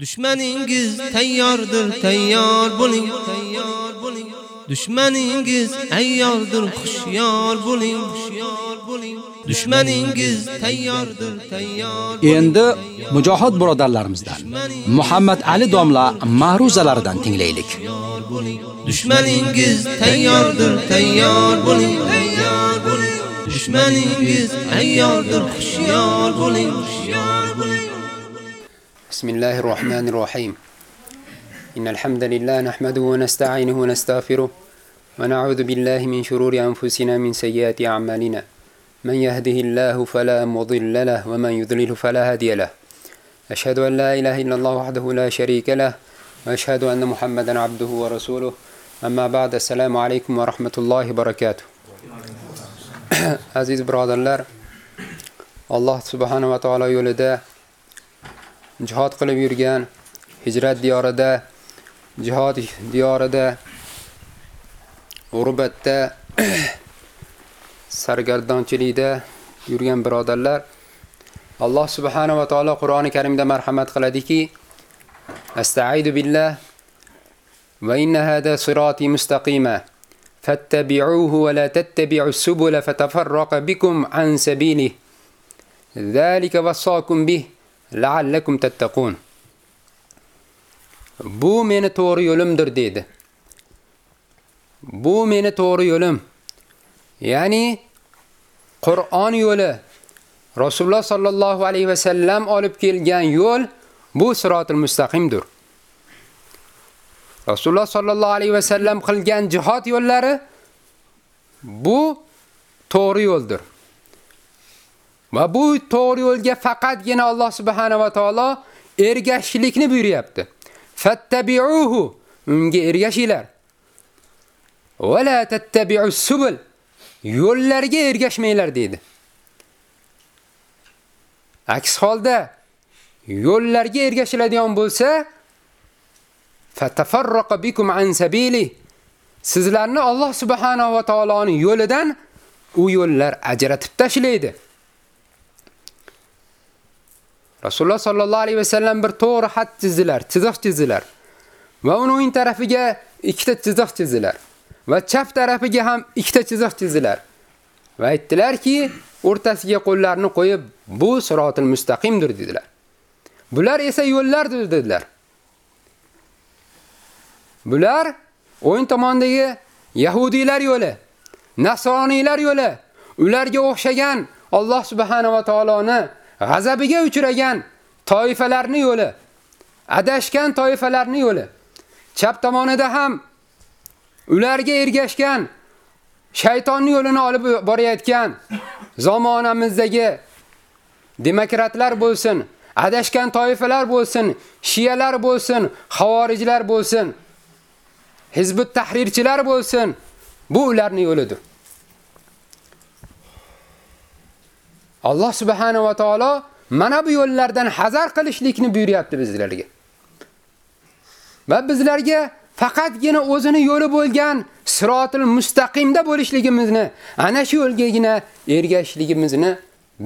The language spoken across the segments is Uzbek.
Düşmaningiz tayyordir, tayyor bo'ling, tayyor bo'ling. Düşmaningiz ayyordir, xushyor bo'ling, xushyor bo'ling. Düşmaningiz tayyordir, tayyor. Endi mujohid birodarlarimizdan Muhammad Ali domla ma'ruzalaridan tinglaylik. Düşmaningiz tayyordir, tayyor bo'ling, tayyor bo'ling. Düşmaningiz ayyordir, xushyor bo'ling, xushyor bo'ling. بسم الله الرحمن الرحيم إن الحمد لله نحمده ونستعينه ونستغفره ونعوذ بالله من شرور أنفسنا من سيئات أعمالنا من يهده الله فلا مضل له ومن يضلل فلا هادي له أشهد أن لا إله إلا الله وحده لا شريك له وأشهد أن محمدا عبده ورسوله أما بعد السلام عليكم ورحمة الله وبركاته عزيز برادرlar alloh subhanava taolo yo'lida jihad qilib yurgan hijrat diyorida jihad diyorida g'urbatda sargardonchilikda yurgan birodarlar Alloh subhanahu va taolo Qur'oni Karimda marhamat qiladiki Astaidu billah va inna hada sirati mustaqima fattabi'uhu va la tattabi'us subula fatafarraqa bikum an sabilihi Zalika wasaqum bihi la'allakum tattaqun. Bu meni to'g'ri yo'limdir dedi. Bu meni to'g'ri yo'lim. Ya'ni Qur'on yo'li. Rasululloh sallallohu alayhi va sallam olib kelgan yo'l bu sirotul mustaqimdir. Rasululloh sallallohu alayhi va sallam qilgan jihad yo'llari bu to'g'ri yo'ldir. Va bu to'g'ri yo'lga faqatgina Alloh subhanahu va taolo ergashishlikni buyuryapti. Fattabi'uhu unga ergashinglar. Va la tattabi'us subul yo'llarga ergashmanglar dedi. Aks holda yo'llarga ergashiladigan bo'lsa, fatafarraqa bikum an sabili sizlarni Alloh subhanahu va taoloning yo'lidan u yo'llar ajratib tashlaydi. Rasululloh sallallohu alayhi vasallam bir to'g'ri xat chizdilar, chiziq chizdilar. Va uning o'ng tarafiga ikkita chiziq chizdilar. Va chap tarafiga ham ikkita chiziq chizdilar. Va aytdilarki, o'rtasiga qo'llarini qo'yib, bu sirotul mustaqimdir dedilar. Bular esa yo'llardir dedilar. Bular o'ng tomondagi yahudiylar yo'li, nasroniylar yo'li, ularga o'xshagan Alloh subhanahu va taoloni g'azabiga uchragan toifalarni yo'li, adashgan toifalarni yo'li. Chap tomonida ham ularga ergashgan shaytonning yo'lini olib borayotgan zamonamizdagi demokratlar bo'lsin, adashgan toifalar bo'lsin, shiyalar bo'lsin, xavorijlar bo'lsin, hizbut tahrirchilar bo'lsin, bu ularning yo'lidir. Alloh subhanahu va taolo mana bu yo'llardan hazar qilishlikni buyuryapti bizlarga. Va bizlarga faqatgina o'zini yo'li bo'lgan sirotul mustaqimda bo'lishligimizni, ana shu yo'lgagina ergashishligimizni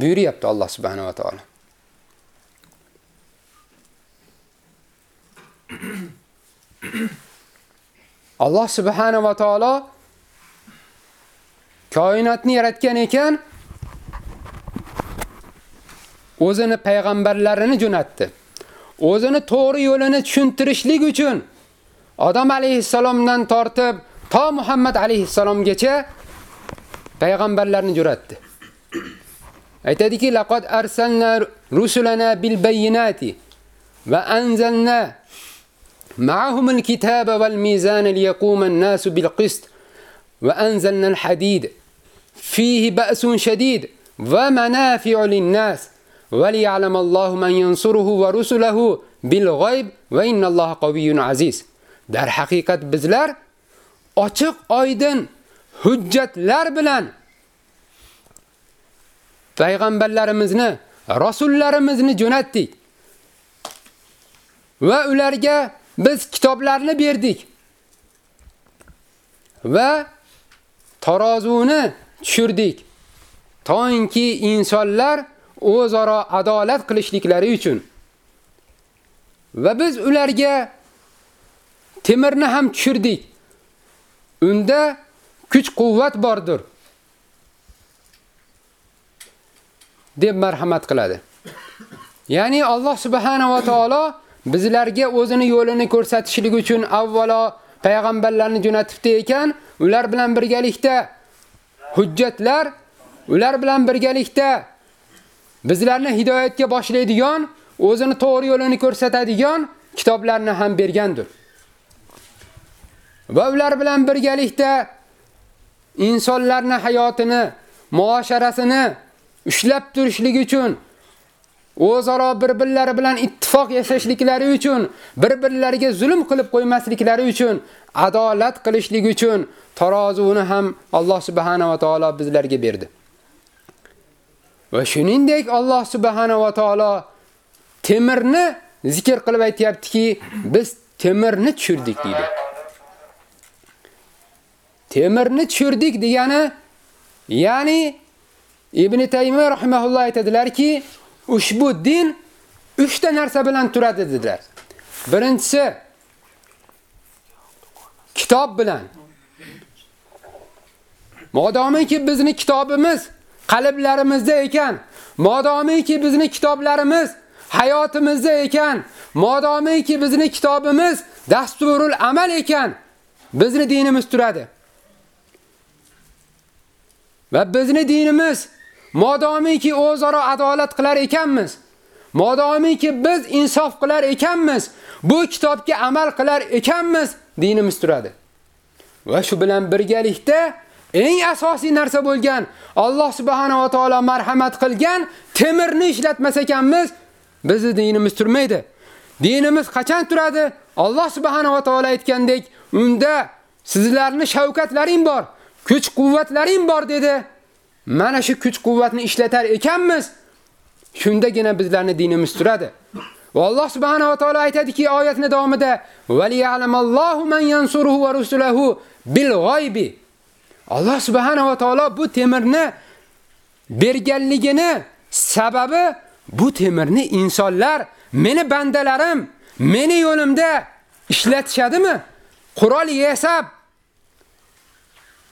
buyuryapti Alloh subhanahu va taolo. Alloh subhanahu va taolo koinotni yaratgan ekan, o'zini payg'ambarlarini jo'natdi. O'zini to'g'ri yo'lini tushuntirishlik uchun Odam alayhissalomdan tortib to Muhammad alayhissalomgacha payg'ambarlarni jo'natdi. Aytadiki, laqad arsalna rusulana bil bayyinati va anzalna ma'ahum al-kitaba wal mizana liyaquma an-nasu bil qist va anzalna al-hadid fihi ba'sun shadid va manafi'u lin-nas وَلِيَعْلَمَ اللَّهُ مَنْ يَنْصُرُهُ وَرُسُلَهُ بِالْغَيْبِ وَإِنَّ اللَّهَ قَوِيٌّ عَزِيز. Dar haqiqat bizlar ochiq oydin hujjatlar bilan payg'ambarlarimizni, rasullarimizni jo'natdik. Va ularga biz kitoblarni berdik. Va tarozuni tushirdik. To'yinki insonlar o'zaro adolat qilishliklari uchun va biz ularga temirni ham tushirdik. Unda kuch-quvvat bordir. deb marhamat qiladi. Ya'ni Alloh subhanahu va taolo bizlarga o'zini yo'lini ko'rsatishlik uchun avvalo payg'ambarlarni jo'natibdi ekan, ular bilan birgalikda hujjatlar, ular bilan birgalikda bizlarni hidoyatga boshlaydigan, o'zini to'g'ri yo'lini ko'rsatadigan kitoblarni ham bergandir. Va ular bilan birgalikda insonlarning hayotini, muosharasini ushlab turishlik uchun o'zaro bir-birlari bilan ittifoq yashashliklari uchun, bir-birlariga zulm qilib qo'ymasliklari uchun, adolat qilishlik uchun tarozuni ham Alloh subhanahu va taolo bizlarga berdi. Va shuningdek Alloh subhanahu va taolo temirni zikr qilib aytayaptiki, biz temirni tushirdik dedi. Temirni tushirdik degani, ya'ni Ibn Taymiy rahimahulloh aytadilarki, ushbu din 3 ta narsa bilan turadi dedilar. Birinchisi kitob bilan. Modomiki bizni kitobimiz qalblarimizda ekan, modomiki bizni kitoblarimiz hayotimizda ekan, modomiki bizni kitobimiz dasturul amal ekan, bizni dinimiz turadi. Va bizni dinimiz Modomiki o'zaro adolat qilar ekanmiz, modomiki biz insof qilar ekanmiz, bu kitobga amal qilar ekanmiz, dinimiz turadi. Va shu bilan birgalikda eng asosiy narsa bo'lgan Alloh subhanahu va taolo marhamat qilgan temirni ishlatmas ekanmiz, bizni dinimiz turmaydi. Dinimiz qachon turadi? Alloh subhanahu va taolo aytgandek, unda sizlarning shavkatlaring bor, kuch-quvvatlaring bor dedi. Mana shu kuch-quvvatni ishlatar ekanmiz, shundagina bizlarning dinimiz turadi. Va Alloh subhanahu va taolo aytadiki oyatning davomida: "Vali'alamallohu man yansuruhu va rusulahu bil g'oybi." Alloh subhanahu va taolo bu temirni berganligini sababi bu temirni insonlar, meni bandalarim, meni yo'limda ishlatishadimi? Qurol yasab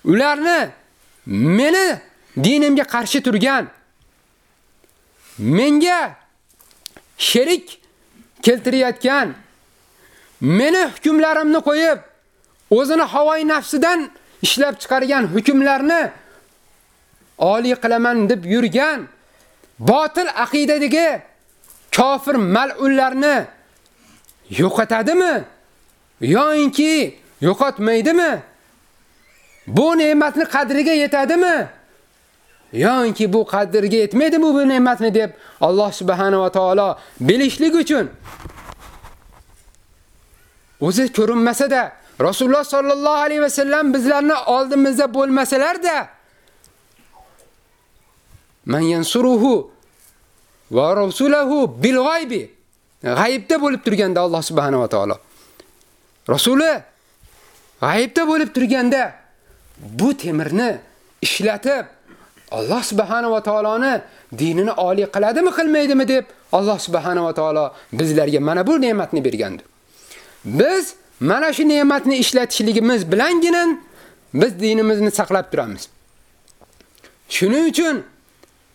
ularni meni dinimga qarshi turgan, menga sherik keltirayotgan, meni hukmlarimni qo'yib, o'zini havoyi nafsidan ishlab chiqargan hukmlarni oliy qilaman deb yurgan botil aqidadagi kofir mal'ullarni yo'qotadimi? yo'inki yo'qotmaydimi? Bu ne'matni qadriga yetadimi? Yo'inki bu qadriga yetmaydi bu ne'matni deb Alloh subhanahu va taolo bilishlik uchun o'zi ko'rinmasa-da Rasululloh sallallohu alayhi va sallam bizlarni oldimizda bo'lmasalar-da man yansuruhu va rasulahu bil g'aybi g'aybda bo'lib turganda Alloh subhanahu va taolo Rasuli g'aybda bo'lib turganda bu temirni ishlatib Alloh subhanahu va taoloni dinini oliy qiladimi, qilmaydimi deb Alloh subhanahu va taolo bizlarga mana bu ne'matni bergandi. Biz mana shu ne'matni ishlatishligimiz bilangina biz dinimizni saqlab turamiz. Shuning uchun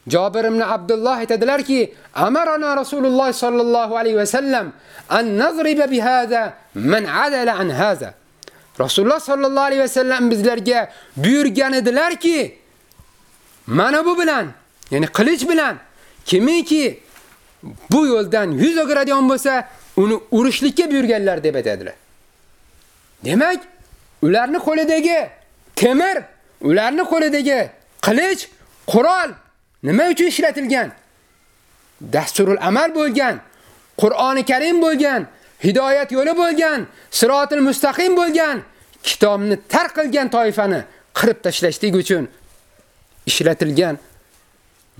Jabir ibn Abdulloh aytadilarki, amarana Rasululloh sallallohu alayhi va sallam an nazriba bi hada man adala an hada. Rasululloh sallallohu alayhi va sallam bizlarga buyurgan edilarki, Mana bu bilan, ya'ni qilich bilan kimiki bu yo'ldan yuz o'giradigan bo'lsa, uni urishlikka buyurganlar deb aytadilar. Demak, ularni qo'lidagi temir, ularni qo'lidagi qilich, qurol nima uchun ishlatilgan? Dasturul amal bo'lgan, Qur'oni Karim bo'lgan, hidoyat yo'li bo'lgan, sirotul mustaqim bo'lgan, kitobni tark qilgan toifani qirib tashlashlik uchun ishlatilgan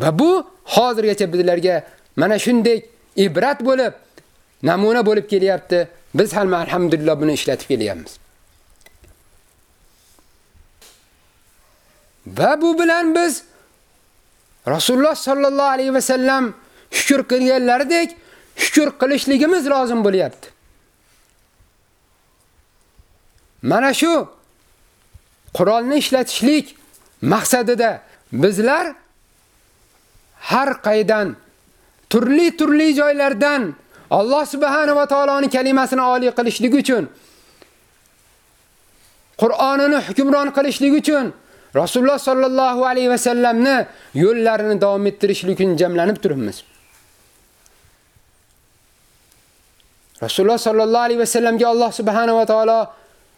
va bu hozirgacha bizlarga mana shunday ibrat bo'lib, namuna bo'lib kelyapti. Biz ham alhamdulillah buni ishlatib kelyapmiz. Va bu bilan biz Rasululloh sallallohu alayhi va sallam shukr qilganlaridek, shukr qilishligimiz lozim bo'lyapti. Mana shu Qur'onni ishlatishlik maqsadida bizlar har qaydan turli-turli joylardan Alloh subhanahu va taoloning kalimasini oliy qilishlik uchun Qur'onini hukmron qilishlik uchun Rasululloh sallallohu alayhi va sallamni yo'llarini davom ettirishlik uchun jamlanib turibmiz. Rasululloh sallallohu alayhi va sallamga Alloh subhanahu va taolo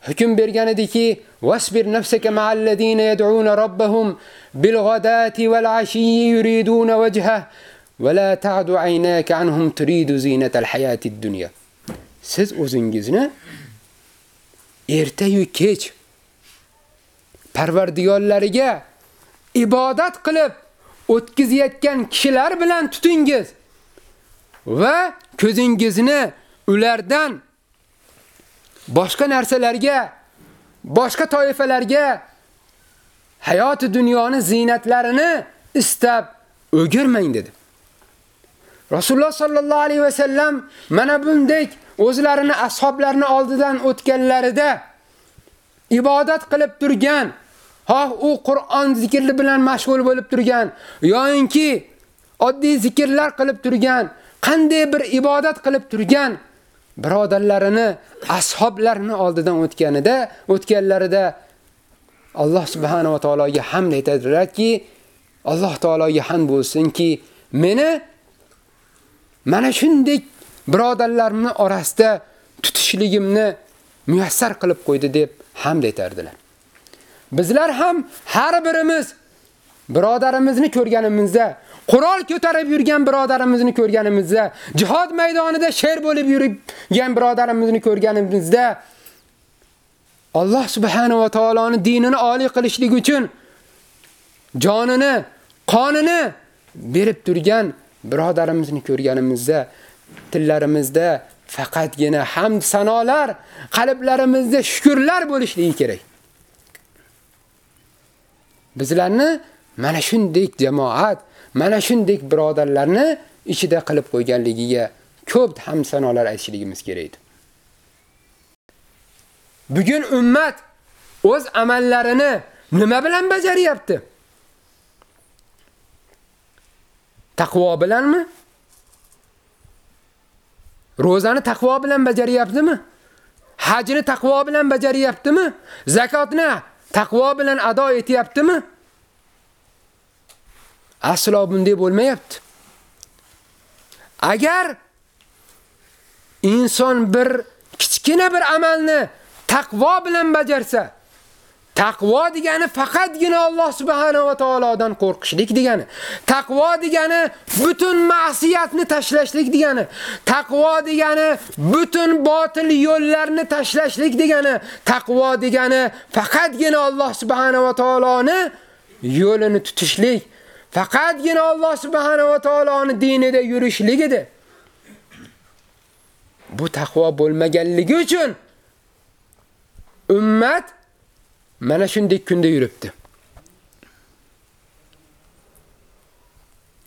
hukm bergan ediki, "Wasbir nafsaka ma'al ladina yad'una rabbahum bil ghadati wal 'ashiyyi yuriduna wajha va la ta'du 'aynaka anhum turidu zinatal hayatid dunya." Siz o'zingizni erta-yu kech Parvardigorlariga ibodat qilib o'tkazayotgan kishilar bilan tutingiz va ko'zingizni ulardan boshqa narsalarga, boshqa toifalarga hayoti dunyoni zinatlarini istab o'girmang dedi. Rasululloh sallallohu alayhi va sallam mana bundek o'zlarini ashablarini oldidan o'tganlarida ibodat qilib turgan, ha u Qur'on zikri bilan mashg'ul bo'lib turgan, yo'inki oddiy zikrlar qilib turgan, qanday bir ibodat qilib turgan birodarlarini, ashablarini oldidan o'tganida, o'tganlarida Alloh subhanahu va taologa hamd aytadilarki, Alloh taologa hamd bo'lsinki, meni mana shunday birodarlarimning orasida tutishligimni muyassar qilib qo'ydi deb hamd aytardilar. Bizlar ham har birimiz birodarimizni ko'rganimizda, qurol ko'tarib yurgan birodarimizni ko'rganimizda, jihad maydonida sher bo'lib yurgan birodarimizni ko'rganimizda Alloh subhanahu va taoloning dinini oliy qilishlik uchun jonini, qonini berib turgan birodarimizni ko'rganimizda tillarimizda faqatgina hamd sanolar, qalblarimizda shukrlar bo'lishligi kerak. Bizlarni mana shunday jamoat, mana shunday birodarlarni ichida qilib qo'yganligiga ko'p hamd sanolar aytishligimiz kerak. edi. Bugun ummat o'z amallarini nima bilan bajaryapti? Taqvo bilanmi? Ro'zani taqvo bilan bajaryaptimi? Hajni taqvo bilan bajaryaptimi? Zakotni taqvo bilan ado etyaptimi? Aslo bunday bo'lmayapti. Agar inson bir kichkina bir amalni taqvo bilan bajarsa, Taqvo degani faqatgina Alloh subhanahu va taolodan qo'rqishlik degani. Taqvo degani butun ma'siyatni tashlashlik degani. Taqvo degani butun botil yo'llarni tashlashlik degani. Taqvo degani faqatgina Alloh subhanahu va taoloni yo'lini tutishlik. Faqatgina Alloh subhanahu va taoloni dinida yurishlik edi. Bu taqvo bo'lmaganligi uchun ummat mana shunday kunda yuribdi.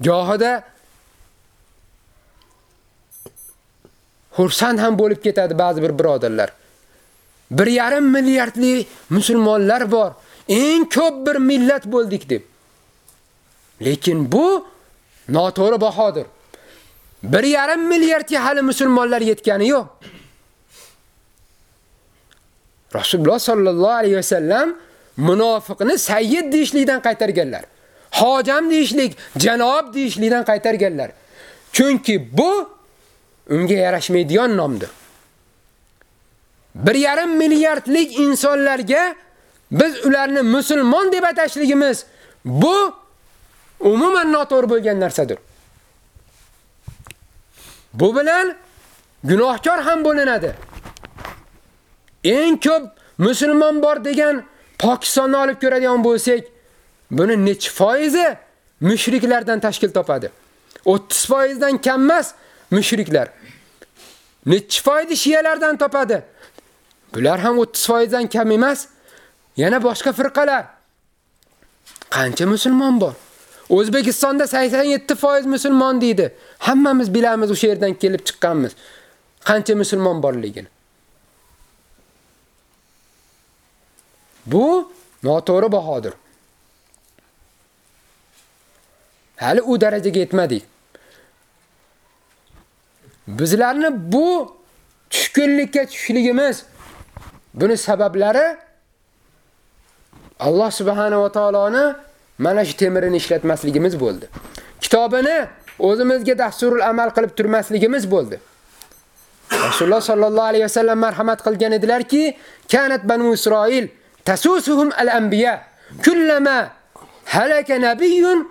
Gohida xursand ham bo'lib ketadi ba'zi bir birodarlar. 1.5 milliardli musulmonlar bor. Eng ko'p bir millat bo'ldik deb. Lekin bu noto'g'ri bahodir. 1.5 milliardga hali musulmonlar yetgani yo'q. Rasululloh sallallohu alayhi vasallam munofiqni sayyid deyishlikdan qaytarganlar. Hojam deyishlik, janob deyishlikdan qaytarganlar. Chunki bu unga yarashmaydigan nomdir. 1.5 milliardlik insonlarga biz ularni musulmon deb atashligimiz bu umuman noto'g'ri bo'lgan narsadir. Bu bilan gunohkor ham bo'linadi. Eng ko'p musulmon bor degan Pokistonni olib ko'radigan bo'lsak, buni necha foizi mushriklardan tashkil topadi? 30 dan kam emas mushriklar. Necha foizi shiyalardan topadi? Bular ham 30 dan kam emas. Yana boshqa firqalar. Qancha musulmon bor? O'zbekistonda 87% musulmon deydi. Hammamiz bilamiz o'sha yerdan kelib chiqqanmiz. Qancha musulmon borligini. Bu noto'g'ri bahodir. Hali u darajaga yetmadik. Bizlarni bu tushkunlikka tushishligimiz buni sabablari Alloh subhanahu va taoloni mana shu temirini ishlatmasligimiz bo'ldi. Kitobini o'zimizga dasturul amal qilib turmasligimiz bo'ldi. Rasululloh sallallohu alayhi vasallam marhamat qilgan edilarki, kanat banu Isroil tasusuhum al-anbiya kullama halaka nabiyyun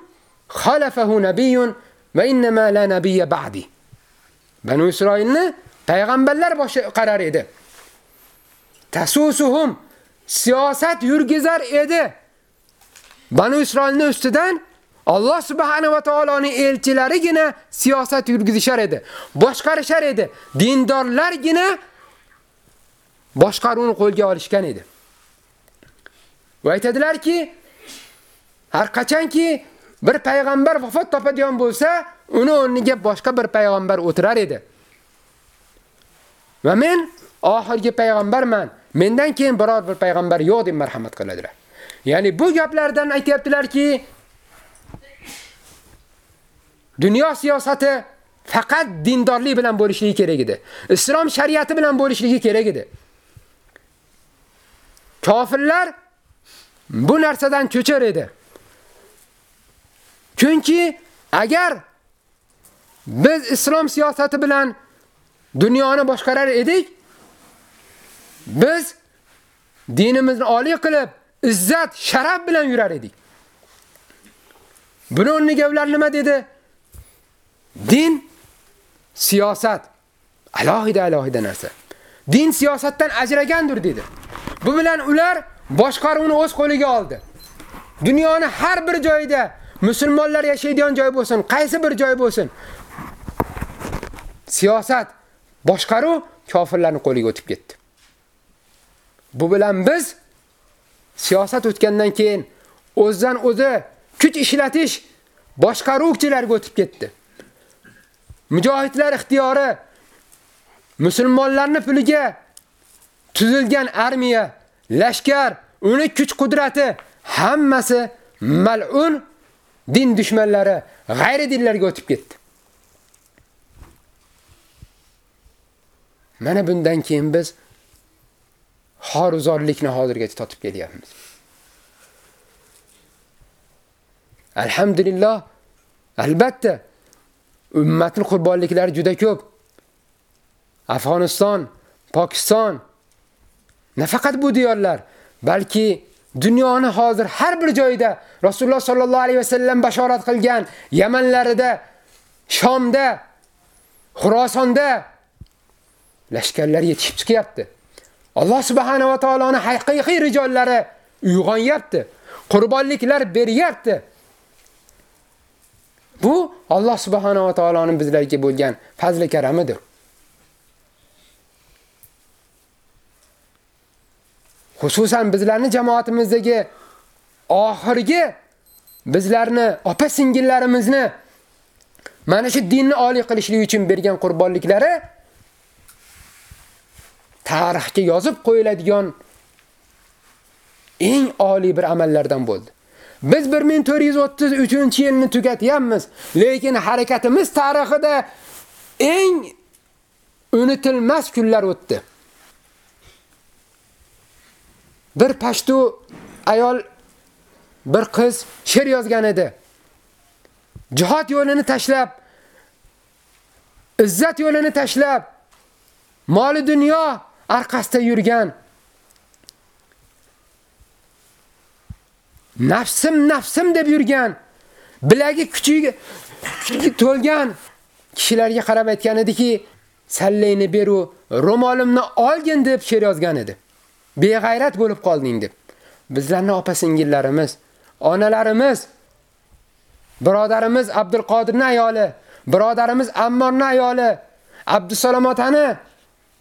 khalafahu nabiyyun va innama la nabiyya ba'di. Banu Isroilni payg'ambarlar boshqarar edi. Tasusuhum siyosat yurgizar edi. Banu Isroilning ustidan Alloh subhanahu va taoloning elchilarigina siyosat yurgizishar edi. Boshqarishar edi. Dindorlargina boshqaruvni qo'lga olishgan edi. Va aytadilarki, har qachonki bir payg'ambar vafot topadigan bo'lsa, uni o'rniga boshqa bir payg'ambar o'tirar edi. Va men oxirgi payg'ambarman. Mendan keyin biror bir payg'ambar yo'q deb marhamat qiladilar. Ya'ni bu gaplardan aytayaptilarki, dunyo siyosati faqat dindorlik bilan bo'lishligi kerak edi. Islom shariati bilan bo'lishligi kerak edi. Kofirlar bu narsadan cho'char edi. Chunki agar biz islom siyosati bilan dunyoni boshqarar edik, biz dinimizni oliy qilib, izzat, sharaf bilan yurar edik. Buni o'rniga ular nima dedi? Din siyosat alohida alohida narsa. Din siyosatdan ajragandir dedi. Bu bilan ular boshqaruvni o'z qo'liga oldi. Dunyoni har bir joyida musulmonlar yashaydigan joy bo'lsin, qaysi bir joy bo'lsin, siyosat, boshqaruv kofirlarning qo'liga o'tib ketdi. Bu bilan biz siyosat o'tgandan keyin o'zdan o'zi kuch ishlatish boshqaruvchilarga o'tib ketdi. Mujohidlar ixtiyori musulmonlarning puliga tuzilgan armiya, lashkar, uni kuch qudrati hammasi mal'un din dushmanlari, g'ayri dinlarga o'tib ketdi. Mana bundan keyin biz xoruzorlikni hozirgacha totib kelyapmiz. Alhamdulillah, albatta ummatning qurbonliklari juda ko'p. Afg'oniston, Pokiston nafaqat bu diyorlar, balki dunyoni hozir har bir joyida Rasululloh sallallohu alayhi vasallam bashorat qilgan Yamanlarida, Shomda, Xurosonda lashkarlar yetishib chiqyapti. Alloh subhanahu va taoloning haqiqiy rijollari uyg'onyapti. Qurbonliklar beryapti. Bu Alloh subhanahu va taoloning bizlarga bo'lgan fazli karamidir. Xususan bizlarning jamoatimizdagi oxirgi bizlarni opa singillarimizni mana shu dinni oliy qilishlik uchun bergan qurbonliklari tarixga yozib qo'yiladigan eng oliy bir amallardan bo'ldi. Biz 1433-yilni tugatyapmiz, lekin harakatimiz tarixida eng unutilmas kunlar o'tdi. Bir pashtu ayol bir qiz she'r yozgan edi. Jihad yo'lini tashlab, izzat yo'lini tashlab, moli dunyo orqasida yurgan nafsim nafsim deb yurgan bilagi kuchiga to'lgan kishilarga qarab aytgan ediki, sallayni beru, ro'molimni olgin deb she'r yozgan edi. Beg'ayrat bo'lib qolding deb. Bizlarning opa-singillarimiz, onalarimiz, birodarimiz Abdulqodirning ayoli, birodarimiz Ammorning ayoli, Abdusalomotani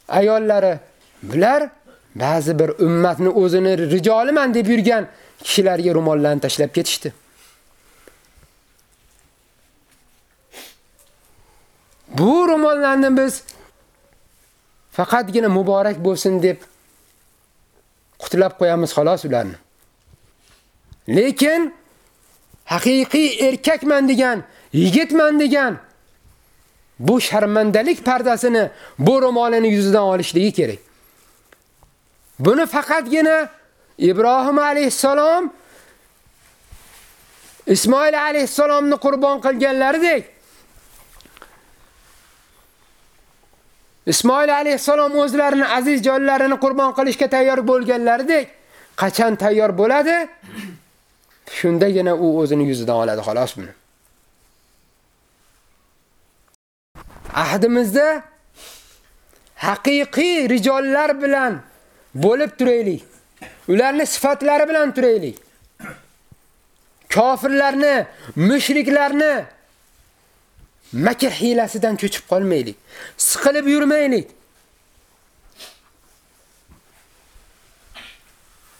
ayollari bular ba'zi bir ummatni o'zini rijoliman deb yurgan kishilarga ro'mollarni tashlab ketishdi. Bu ro'mollarni biz faqatgina muborak bo'lsin deb qutlab qo'yamiz xolos ularni. Lekin haqiqiy erkakman degan, yigitman degan bu sharmandalik pardasini bu ro'molini yuzidan olishligi kerak. Buni faqatgina Ibrohim alayhisalom Ismoil alayhisalomni qurbon qilganlaridek Ismoil alayhisalom o'zlarini aziz jonlarini qurbon qilishga tayyor bo'lganlaridek qachon tayyor bo'ladi? Shundagina u o'zini yuzidan oladi xolos buni. Ahdimizda haqiqiy rijollar bilan bo'lib turaylik. Ularni sifatlari bilan turaylik. Kofirlarni, mushriklarni makr hilasidan ko'chib qolmaylik. Siqilib yurmaylik.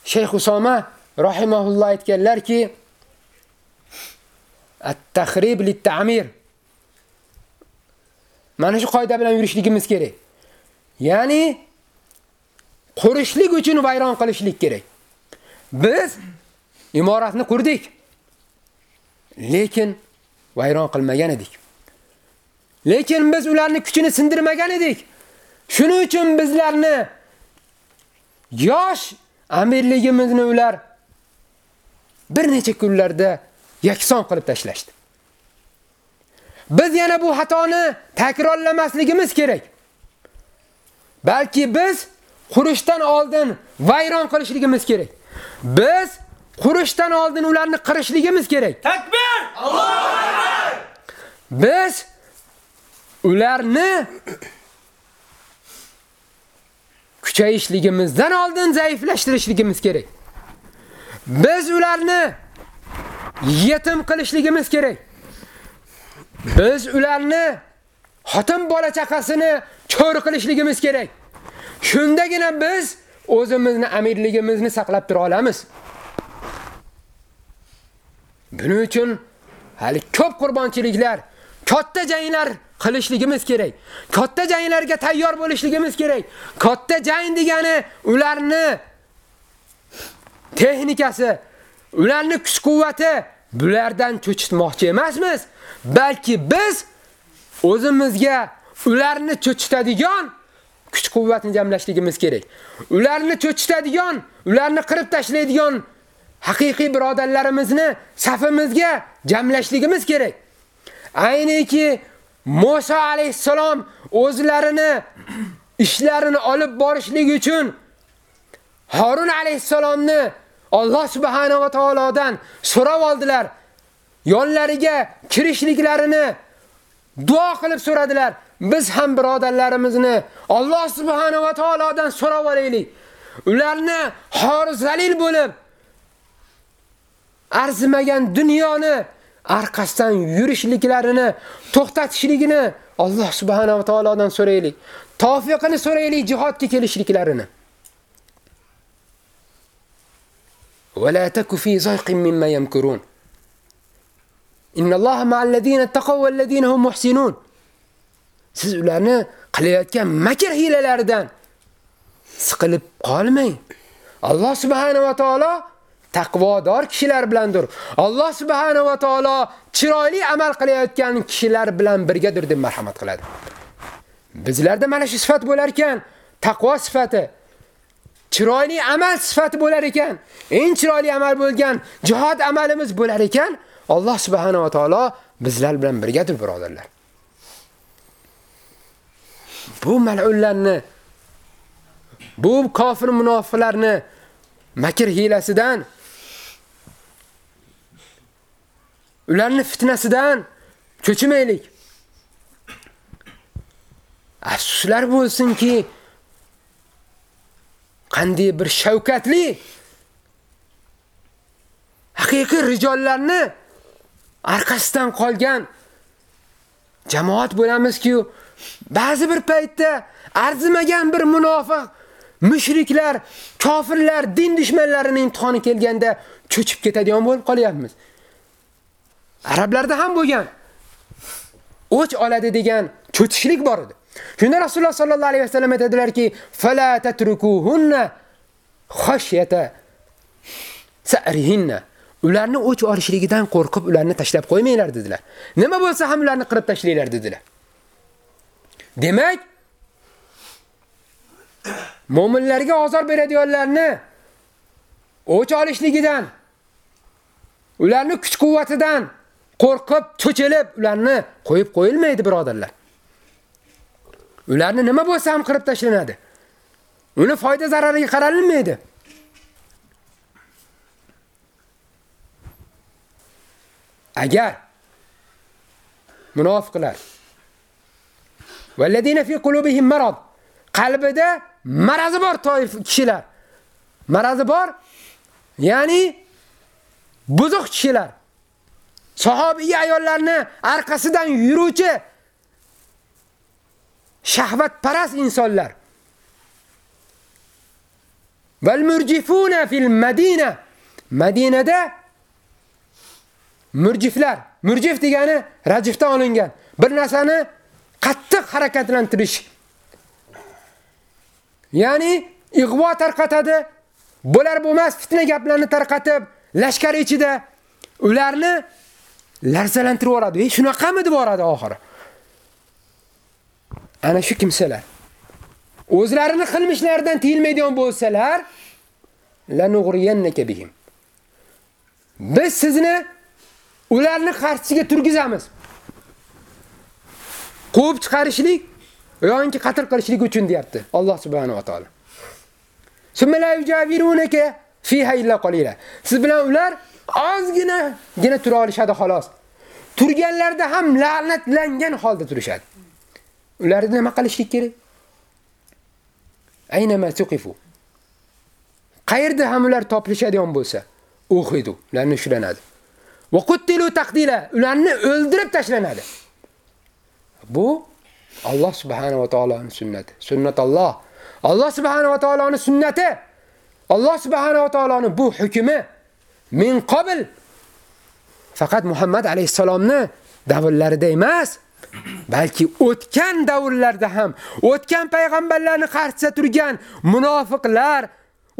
Shayx Usoma rahimahulloh aytganlarki, at-tahrib lit-ta'mir. Mana shu qoida bilan yurishligimiz kerak. Ya'ni qurishlik uchun vayron qilishlik kerak. Biz imoratni qurdik. Lekin vayron qilmagan edik. Lekin biz ularni kuchini sindirmagan edik. Shuning uchun bizlarni yosh amirligimizni ular bir necha kunlarda yakson qilib tashlashdi. Biz yana bu xatoni takrorlamasligimiz kerak. Balki biz qurishdan oldin vayron qilishligimiz kerak. Biz qurishdan oldin ularni qirishligimiz kerak. Takbir! Allohu akbar! Biz ularni kuchayishligimizdan oldin zaiflashtirishligimiz kerak. Biz ularni yetim qilishligimiz kerak. Biz ularni xotin bola chaqasini cho'r qilishligimiz kerak. Shundagina biz o'zimizni amirligimizni saqlab tura olamiz. Buning uchun hali ko'p qurbonchiliklar, katta janglar qilishligimiz kerak. Katta janglarga tayyor bo'lishligimiz kerak. Katta jang degani ularni texnikasi, ularni kuch-quvvati bulardan cho'chitmoqchi emasmiz, balki biz o'zimizga ularni cho'chitadigan kuch-quvvatni jamlashligimiz kerak. Ularni cho'chitadigan, ularni qirib tashlaydigan haqiqiy birodarlarimizni safimizga jamlashligimiz kerak. Ayniki Musa alayhisalom o'zlarini ishlarini olib borishlik uchun Harun alayhisalomni Alloh subhanahu va taolodan so'rab oldilar. Yonlariga kirishliklarini duo qilib so'radilar. Biz ham birodarlarimizni Alloh subhanahu va taolodan so'rab olaylik. Ularni xor zalil bo'lib arzimagan dunyoni arkasidan yurishliklarini to'xtatishligini Alloh subhanahu va taolodan so'raylik. Tavfiqini so'raylik jihodga kelishliklarini. Va la taku fi zayqin mimma yamkurun. Innalloha ma'allazina taqav vallazina hum muhsinun. Siz ularni qilayotgan makr hilalaridan siqilib qolmang. Alloh subhanahu va taolo taqvodor kishilar bilandir. Alloh subhanahu va taolo chiroyli amal qilayotgan kishilar bilan birgadir deb marhamat qiladi. Bizlarda mana shu sifat bo'lar ekan, taqvo sifati. Chiroyli amal sifati bo'lar ekan, eng chiroyli amal bo'lgan jihad amalimiz bo'lar ekan, Alloh subhanahu va taolo bizlar bilan birgadir, birodarlar. Bu mal'ullarni bu kofir munofiqlarni makr hilasidan ularni fitnasidan cho'chimaylik. Afsuslar bo'lsinki, qanday bir shavkatli haqiqiy rijollarni orqasidan qolgan jamoat bo'lamizki, ba'zi bir paytda arzimagan bir munofiq, mushriklar, kofirlar, din dushmanlarining imtihoni kelganda cho'chib ketadigan bo'lib qolyapmiz. Arablarda ham bo'lgan. O'ch oladi degan cho'tishlik bor edi. Shunda Rasululloh sallallohu alayhi vasallam aytadilarki, "Fala tatrukuhunna khashyata sa'rihinna." Ularni o'ch olishligidan qo'rqib ularni tashlab qo'ymanglar dedilar. Nima bo'lsa ham ularni qirib tashlanglar dedilar. Demak, mo'minlarga ozor beradiganlarni o'ch olishligidan, ularni kuch-quvvatidan qo'rqib, cho'chilib ularni qo'yib qo'yilmaydi, birodarlar. Ularni nima bo'lsa ham qirib tashlanadi. Uni foyda zarariga qaralmaydi. Agar munofiqlar vallazina fi qulubihim marad qalbida marazi bor toif kishilar. Marazi bor, ya'ni buzuq kishilar. Sahobiy ayollarni orqasidan yuruvchi shahvatparast insonlar. Val murjifuna fil Madina. Madinada murjiflar, murjif degani rajifdan olingan. Bir narsani qattiq harakatlantirish. Ya'ni ig'vo tarqatadi, bo'lar bo'lmas fitna gaplarni tarqatib, lashkar ichida ularni larzalantirib yuboradi. ey shunaqami deb yuboradi oxiri. Ana shu kimsalar o'zlarini qilmishlaridan tiyilmaydigan bo'lsalar, lanug'riyannaka bihim. Biz sizni ularni qarshisiga turgizamiz. Quvib chiqarishlik yoki qatl qilishlik uchun deyapti Alloh subhanahu va taolo. Summa la yujavirunaka fiha illa qalila. Siz bilan ular ozgina gina tura olishadi xolos. Turganlarda ham la'natlangan holda turishadi. Ularni nima qilishlik kerak? Aynama tuqifu. Qayerda ham ular topilishadigan bo'lsa, uhidu, ularni ushlanadi. Va qutilu taqdila, ularni o'ldirib tashlanadi. Bu Alloh subhanahu va taoloning sunnati. Sunnatulloh. Alloh subhanahu va taoloning sunnati. Alloh subhanahu va taoloning bu hukmi min qabl faqat Muhammad alayhisalomni davrlarida emas, balki o'tgan davrlarda ham o'tgan payg'ambarlarni qarshisida turgan munofiqlar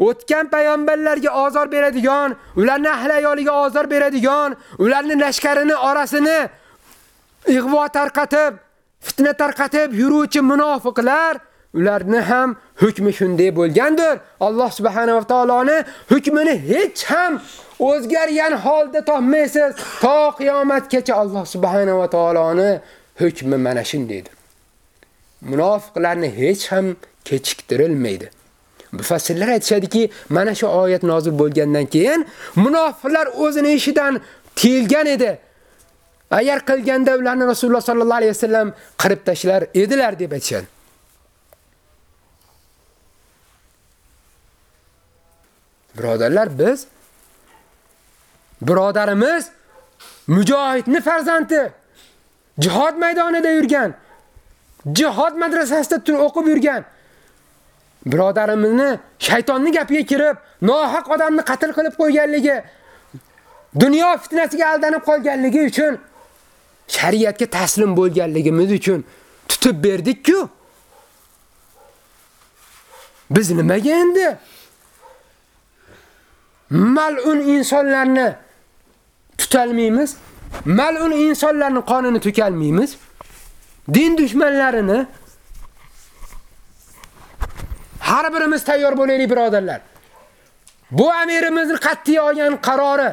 o'tgan payg'ambarlarga azor beradigan, ularni ahli ayoliga azor beradigan, ularni lashkarini orasini ig'vo tarqatib, fitna tarqatib yuruvchi munofiqlar ularni ham hukmi shunday bo'lgandir. Alloh subhanahu va taoloni hukmini hech ham o'zgargan holda topmaysiz. To qiyomatgacha Alloh subhanahu va taoloni hukmi mana shundaydir. Munofiqlarni hech ham kechiktirilmaydi. Mufassirlar aytishadiki, mana shu oyat nozil bo'lgandan keyin munofiqlar o'zini ishidan tiyilgan edi. Agar qilganda ularni Rasululloh sallallohu alayhi vasallam qirib tashlar edilar deb aytishadi. Birodarlar, biz birodarimiz mujohidni farzandi jihod maydonida yurgan, jihod madrasasida turib o'qib yurgan birodarimizni shaytonning gapiga kirib, nohaq odamni qatl qilib qo'yganligi, dunyo fitnasiga aldanib qolganligi uchun shariatga taslim bo'lganligimiz uchun tutib berdik-ku. Biz nimaga endi mal'un insonlarni tutalmaymiz? Mal'un insonlarning qonini to'kalmaymiz? Din dushmanlarini har birimiz tayyor bo'laylik, birodarlar. Bu amirimizni qat'iy olgan qarori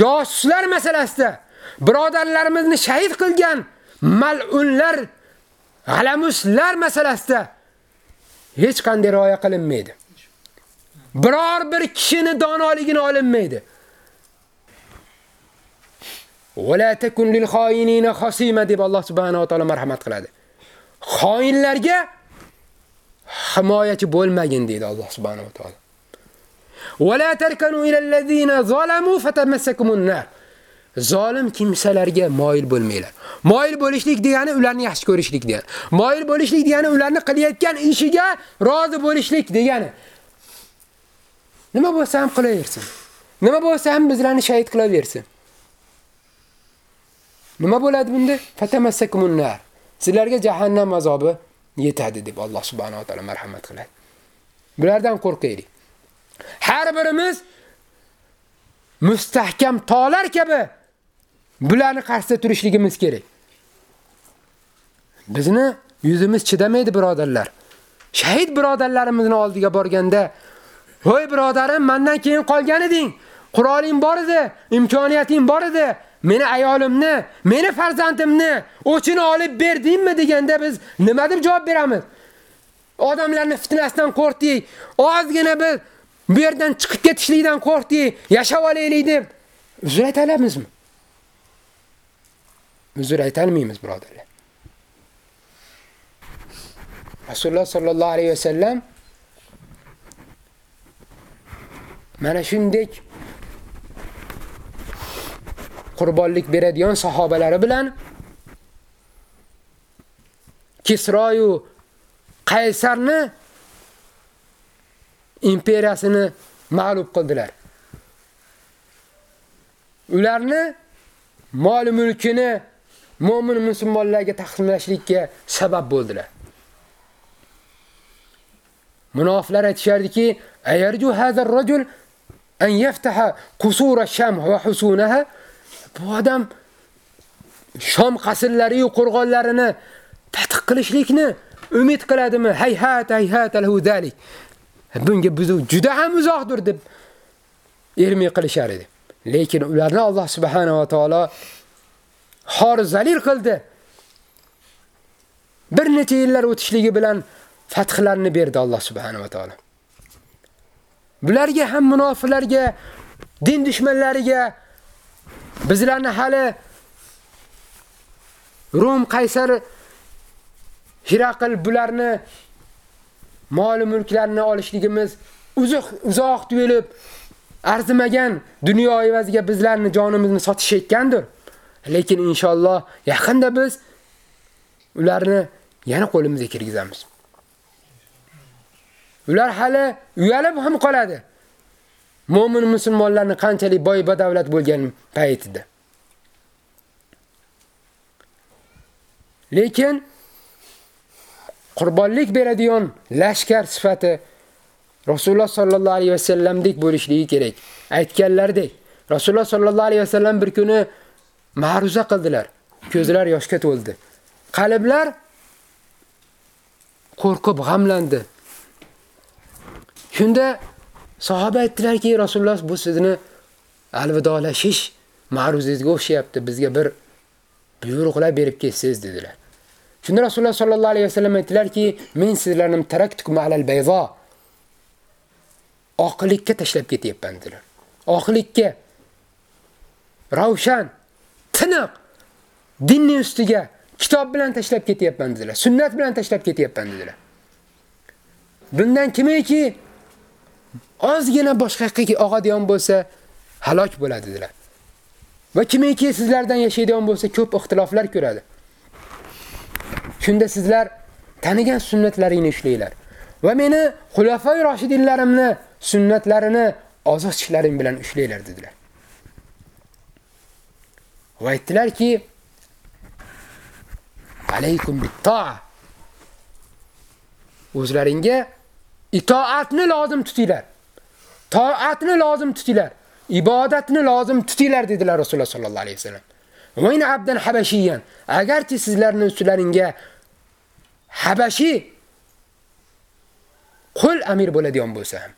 josuslar masalasida birodarlarimizni shahid qilgan mal'unlar, g'alamuslar masalasida hech qanday rioya qilinmaydi. Biror bir kishini donoligini olinmaydi. Wala takun lil khoyinina khasima deb Alloh subhanahu va taolo marhamat qiladi. Xoinlarga himoyachi bo'lmagin deydi Alloh subhanahu va taolo. Wala tarkanu ila allazina zalamu fatamassakumun nar. Zolim kimsalarga moyil bo'lmanglar. Moyil bo'lishlik degani ularni yaxshi ko'rishlik degani. Moyil bo'lishlik degani ularni qilayotgan ishiga rozi bo'lishlik degani. Nima bo'lsa ham qilaversin. Nima bo'lsa ham bizlarni shahid qilaversin. Nima bo'ladi bunda? Fatamassakumun nar. sizlarga jahannam azobi yetadi deb Alloh subhanahu va taolo marhamat qiladi. Bulardan qo'rqaylik. Har birimiz mustahkam tog'lar kabi bularni qarshisida turishligimiz kerak. Bizni yuzimiz chidamaydi birodarlar. Shahid birodarlarimizni oldiga borganda, "Voy birodarim, mendan keyin qolgan eding. Quroling bor edi, imkoniyating bor edi. Meni ayolimni, meni farzandimni o'chini olib berdingmi?" deganda biz nima deb javob beramiz? Odamlarni fitnasidan qo'rqdik. Ozgina biz bu yerdan chiqib ketishlikdan qo'rqdik, yashab olaylik deb uzr aytalamizmi? Uzr aytalmaymiz, birodarlar. Rasululloh sallallohu alayhi vasallam mana shunday qurbonlik beradigan sahobalari bilan Kisroyu Qaysarni imperiyasini mag'lub qildilar. Ularni mol mulkini mo'min musulmonlarga taqsimlashlikka sabab bo'ldilar. Munofiqlar aytishardiki, "Ayarju hazar rajul an yaftaha qusura sham va husunaha" Bu odam Shom qasrlari yu qo'rg'onlarini tatbiq qilishlikni umid qiladimi? Hayhat hayhat lahu zalik. Bunga biz juda ham uzoqdir deb ermay qilishar edi. Lekin ularni Alloh subhanahu va taolo xor zalil qildi. Bir necha yillar o'tishligi bilan fathlarni berdi Alloh subhanahu va taolo. Bularga ham munofiqlarga, din dushmanlariga bizlarni hali Rom qaysar Hiraql bularni mol mulklarni olishligimiz uzoq uzoq tuyulib arzimagan dunyo evaziga bizlarni jonimizni sotishayotgandir. Lekin inshaalloh yaqinda biz ularni yana qo'limizga kirgizamiz. Ular hali uyalib ham qoladi. Mo'min musulmonlarni qanchalik boy badavlat bo'lgan paytida. Lekin qurbonlik beradigan lashkar sifati Rasululloh sallallohu alayhi vasallamdek bo'lishligi kerak. Aytganlaridek, Rasululloh sallallohu alayhi vasallam bir kuni ma'ruza qildilar. Ko'zlar yoshga to'ldi. Qalblar qo'rqib g'amlandi. Shunda sahoba aytdilarki, Rasululloh bu sizni alvidolashish ma'ruzasiga o'xshayapti. Bizga bir buyruqlar berib kelsiz dedilar. Shunda Rasululloh sallallohu alayhi vasallam aytdilarki, men sizlarni taraktukum alal bayza. Oqlikka tashlab ketyapman dedilar. Oqlikka ravshan, tiniq dinni ustiga kitob bilan tashlab ketyapman dedilar. Sunnat bilan tashlab ketyapman dedilar. Bundan kimiki ozgina boshqa yoqqa og'adigan bo'lsa, halok bo'ladi dedilar. Va kimiki sizlardan yashaydigan bo'lsa, ko'p ixtiloflar ko'radi. Shunda sizlar tanigan sunnatlaringni ushlanglar. Va meni xulafoi roshidinlarimni sunnatlarini ozoshlaring bilan ushlanglar dedilar. Va aytdilarki, alaykum bit-ta'a. O'zlaringga itoatni lozim tutinglar. Toatni lozim tutinglar. Ibodatni lozim tutinglar dedilar Rasululloh sallallohu alayhi vasallam. Va in abdan habashiyan. Agarchi sizlarning ustularingga habashi qul amir bo'ladigan bo'lsa ham.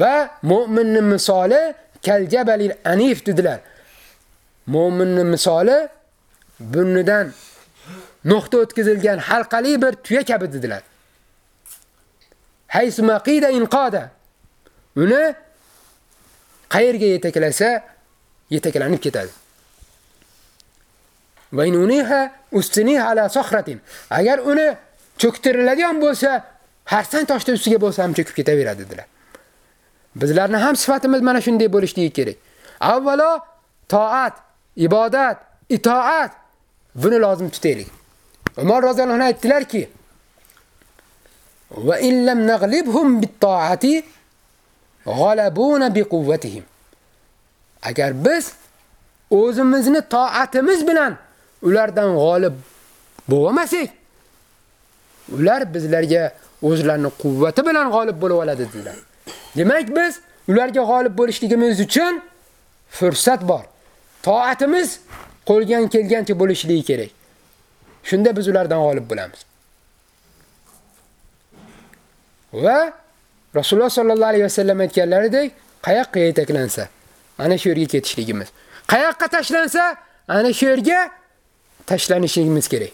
Va mu'minning misoli kal jabalil anif dedilar. Mu'minning misoli bunnidan nuqta o'tkazilgan halqali bir tuya kabi dedilar. Haysu maqida inqada. Uni qayerga yetaklasa, yetaklanib ketadi. Va inuniha ustiniha ala sakhratin. Agar uni cho'ktiriladigan bo'lsa, harsan toshda ustiga bo'lsa ham cho'kib ketaveradi dedilar. Bizlarni ham sifatimiz mana shunday bo'lishligi kerak. Avvalo toat, ibodat, itoat buni lozim tutaylik. Umar roziyallohu anhu aytdilarki: "Va in lam naghlibhum bit-ta'ati ghalabuna biquwwatihim." Agar biz o'zimizni toatimiz bilan ulardan g'olib bo'lmasak, ular bizlarga o'zlarini quvvati bilan g'olib bo'lib oladi dedilar. Demak biz ularga g'olib bo'lishligimiz uchun fursat bor. Toatimiz qo'lgan kelgancha bo'lishligi kerak. Shunda biz ulardan g'olib bo'lamiz. Va Rasululloh sollallohu alayhi vasallam aytganlaridek, qayoqqa yetaklansa, ana shu yerga ketishligimiz. Qayoqqa tashlansa, ana shu yerga tashlanishimiz kerak.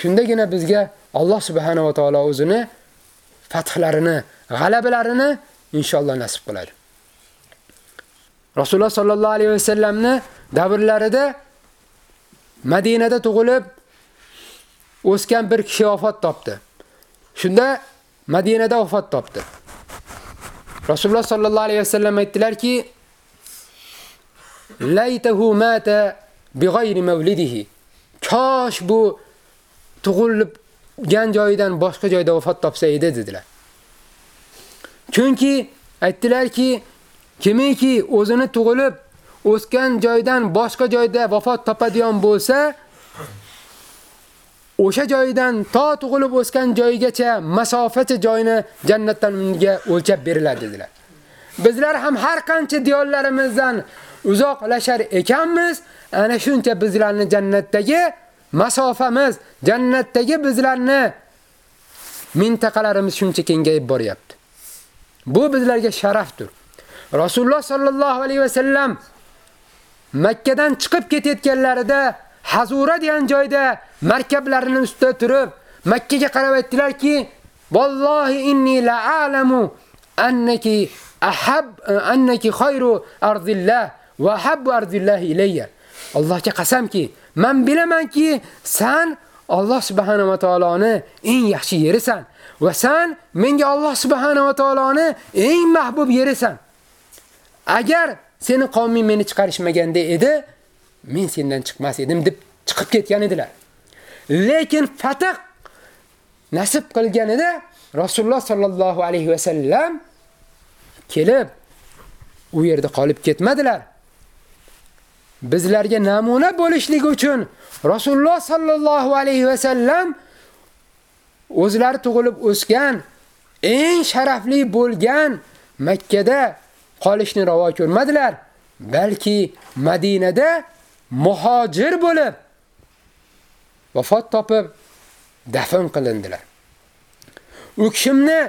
Shundagina bizga Alloh subhanahu va taolo o'zini fathlarini, g'alabalarini inshaalloh nasib qiladi. Rasululloh sollallohu alayhi vasallamni davrlarida Madinada tug'ilib o'sgan bir kishi vafot topdi. Shunda Madinada vafot topdi. Rasululloh sallallohu alayhi vasallam aytdilarki: "Laytahu mata bighayri mavlidihi." Kosh bu tug'ilgan joyidan boshqa joyda vafot topsa edi dedilar. Chunki aytdilarki, kimiki o'zini tug'ilib o'sgan joydan boshqa joyda vafot topadigan bo'lsa, o'sha joydan to tug'ilib o'sgan joyigacha masofati joyini jannatdan unga o'lchab beriladi dedilar. Bizlar ham har qancha diyorlarimizdan uzoqlashar ekanmiz, ana shuncha bizlarni jannatdagi masofamiz, jannatdagi bizlarni mintaqalarimiz shuncha kengayib boryapti. Bu bizlarga sharafdir. Rasululloh sallallohu alayhi va sallam Makkadan chiqib ketayotganlarida Hazura degan joyda markablarining ustida turib Makkaga qarab aytdilarki: "Vallohi inni la'alamu annaki ahab annaki khayru ardillah va habbu ardillah ilayya." Allohga qasamki, men bilamanki, sen Alloh subhanahu va taoloni eng yaxshi yerisan va sen menga Alloh subhanahu va taoloni eng mahbub yerisan. Agar seni qavming meni chiqarishmaganda edi, men sendan chiqmas edim deb chiqib ketgan edilar. Lekin fatih nasib qilganida Rasululloh sallallohu alayhi va sallam kelib u yerda qolib ketmadilar. Bizlarga namuna bo'lishligi uchun Rasululloh sallallohu alayhi va sallam o'zlari tug'ilib o'sgan eng sharafli bo'lgan Makkada qolishni ravo ko'rmadilar, balki Madinada muhojir bo'lib vafot topib dafn qilindilar. U kishimni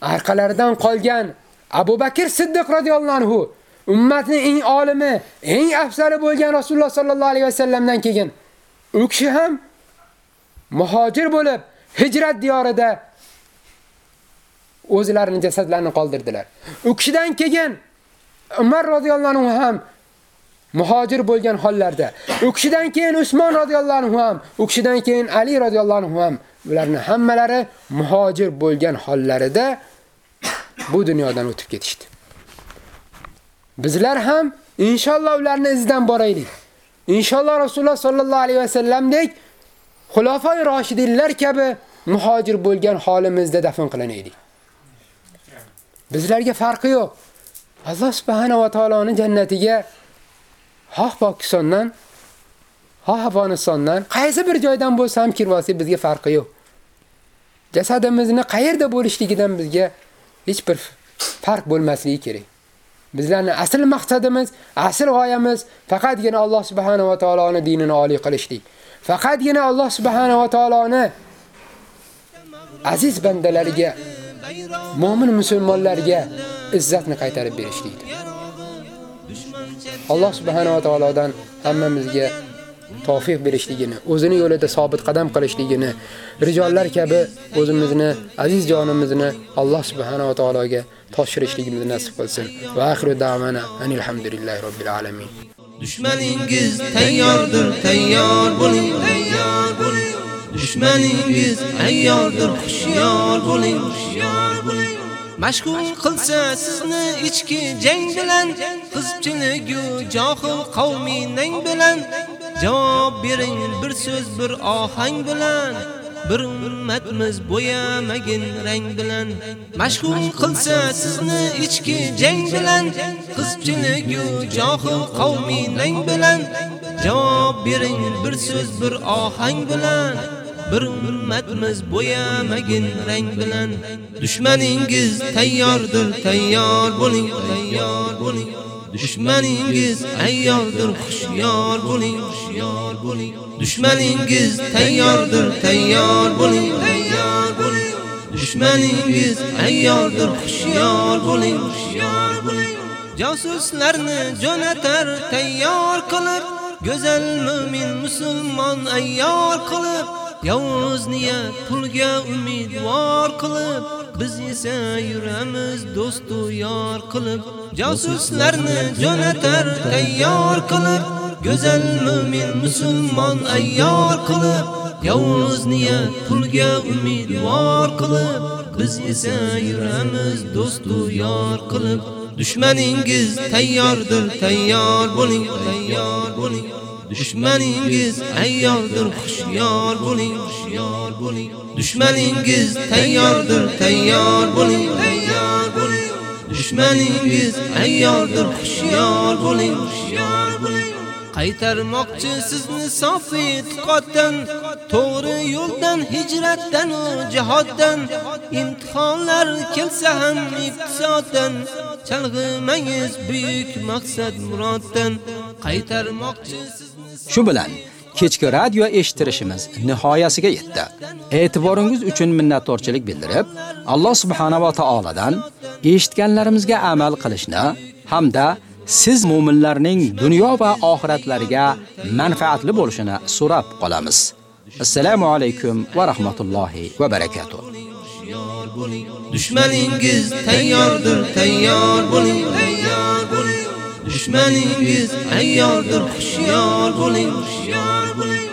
arqalaridan qolgan Abu Bakr Siddiq radhiyallohu anhu ummatning eng olimi, eng afzali bo'lgan Rasululloh sallallohu alayhi vasallamdan keyin u kishi ham muhojir bo'lib hijrat diyorida o'zlarining jasadlarini qoldirdilar. U kishidan keyin Umar radhiyallohu anhu ham muhojir bo'lgan hollarda, u kishidan keyin Usmon radhiyallohu anhu ham, u kishidan keyin Ali radhiyallohu anhu ham ularni hammalari muhojir bo'lgan hollarida bu dunyodan o'tib ketishdi. Bizlar ham inshaalloh ularni izidan boraylik. Inshaalloh Rasululloh sallallohu alayhi vasallamdek xulofoi roshidinlar kabi muhojir bo'lgan holimizda dafn qilinaylik. Bizlarga farqi yo'q. Alloh subhanahu va taoloning jannatiga xoh Pokistondan, xoh Afg'onistondan, qaysi bir joydan bo'lsa ham kirib olsak bizga farqi yo'q. Jasadimizni qayerda bo'lishligidan bizga hech bir farq bo'lmasligi kerak. Bizlarning asl maqsadimiz, asl g'oyamiz faqatgina Alloh subhanahu va taoloning dinini oliy qilishlik. Faqatgina Alloh subhanahu va taoloni aziz bandalariga, mu'min musulmonlarga izzatni qaytarib berishlikdir. Alloh subhanahu va taolodan hammamizga tavfiq berishligini, o'zini yo'lida sobit qadam qilishligini, rijollar kabi o'zimizni, aziz jonimizni Alloh subhanahu va taologa topshirishligimizni nasib qilsin. Va oxiru da'vana alhamdulillahi robbil alamin. Dushmaningiz tayyordir, tayyor bo'ling, tayyor bo'ling. Dushmaningiz tayyordir, hushyor bo'ling, hushyor bo'ling. Mashg'ul qilsa sizni ichki jang bilan, qizchilik yu johil qavmining bilan javob bering bir so'z bir ohang bilan. bir ummatimiz bo'yamagin rang bilan mashhur qilsa sizni ichki jang bilan qizchilik yu johil qavmiy nang bilan javob bering bir so'z bir ohang bilan bir ummatimiz bo'yamagin rang bilan. Dushmaningiz tayyordir tayyor bo'ling tayyor bo'ling. Dushmaningiz ayyordir xushyor bo'ling xushyor bo'ling. Dushmaningiz tayyordir tayyor bo'ling tayyor bo'ling. Dushmaningiz ayyordir xushyor bo'ling xushyor bo'ling. Josuslarni jo'natar tayyor qilib. Go'zal mu'min musulmon ayyor qilib. Yovuz niyat pulga umidvor qilib biz esa yuramiz do'stu yor qilib. Josuslarni jo'natar tayyor qilib. Go'zal mu'min musulmon ayyor qilib. Yovuz niyat pulga umidvor qilib biz esa yuramiz do'stu yor qilib. Dushmaningiz tayyordir tayyor bo'ling tayyor bo'ling. Dushmaningiz ayyordir xushyor bo'ling xushyor bo'ling. Dushmaningiz tayyordir tayyor bo'ling tayyor bo'ling. Dushmaningiz ayyordir xushyor bo'ling xushyor bo'ling. Qaytarmoqchi sizni sofi e'tiqoddan to'g'ri yo'ldan hijratdan jihoddan. Imtihonlar kelsa ham iqtisoddan chalg'imangiz buyuk maqsad muroddan. Qaytarmoqchi sizni Shu bilan kechki radio eshitirishimiz nihoyasiga yetdi. E'tiboringiz uchun minnatdorchilik bildirib, Alloh subhanahu va taoladan eshitganlarimizga amal qilishni hamda siz mu'minlarning dunyo va oxiratlariga manfaatli bo'lishini so'rab qolamiz. Assalomu alaykum va rahmatullohi va barakotuh. dushmaningiz tayyordir tayyor bo'ling dushmaningiz ayyordir xushyor bo'ling xushyor bo'ling.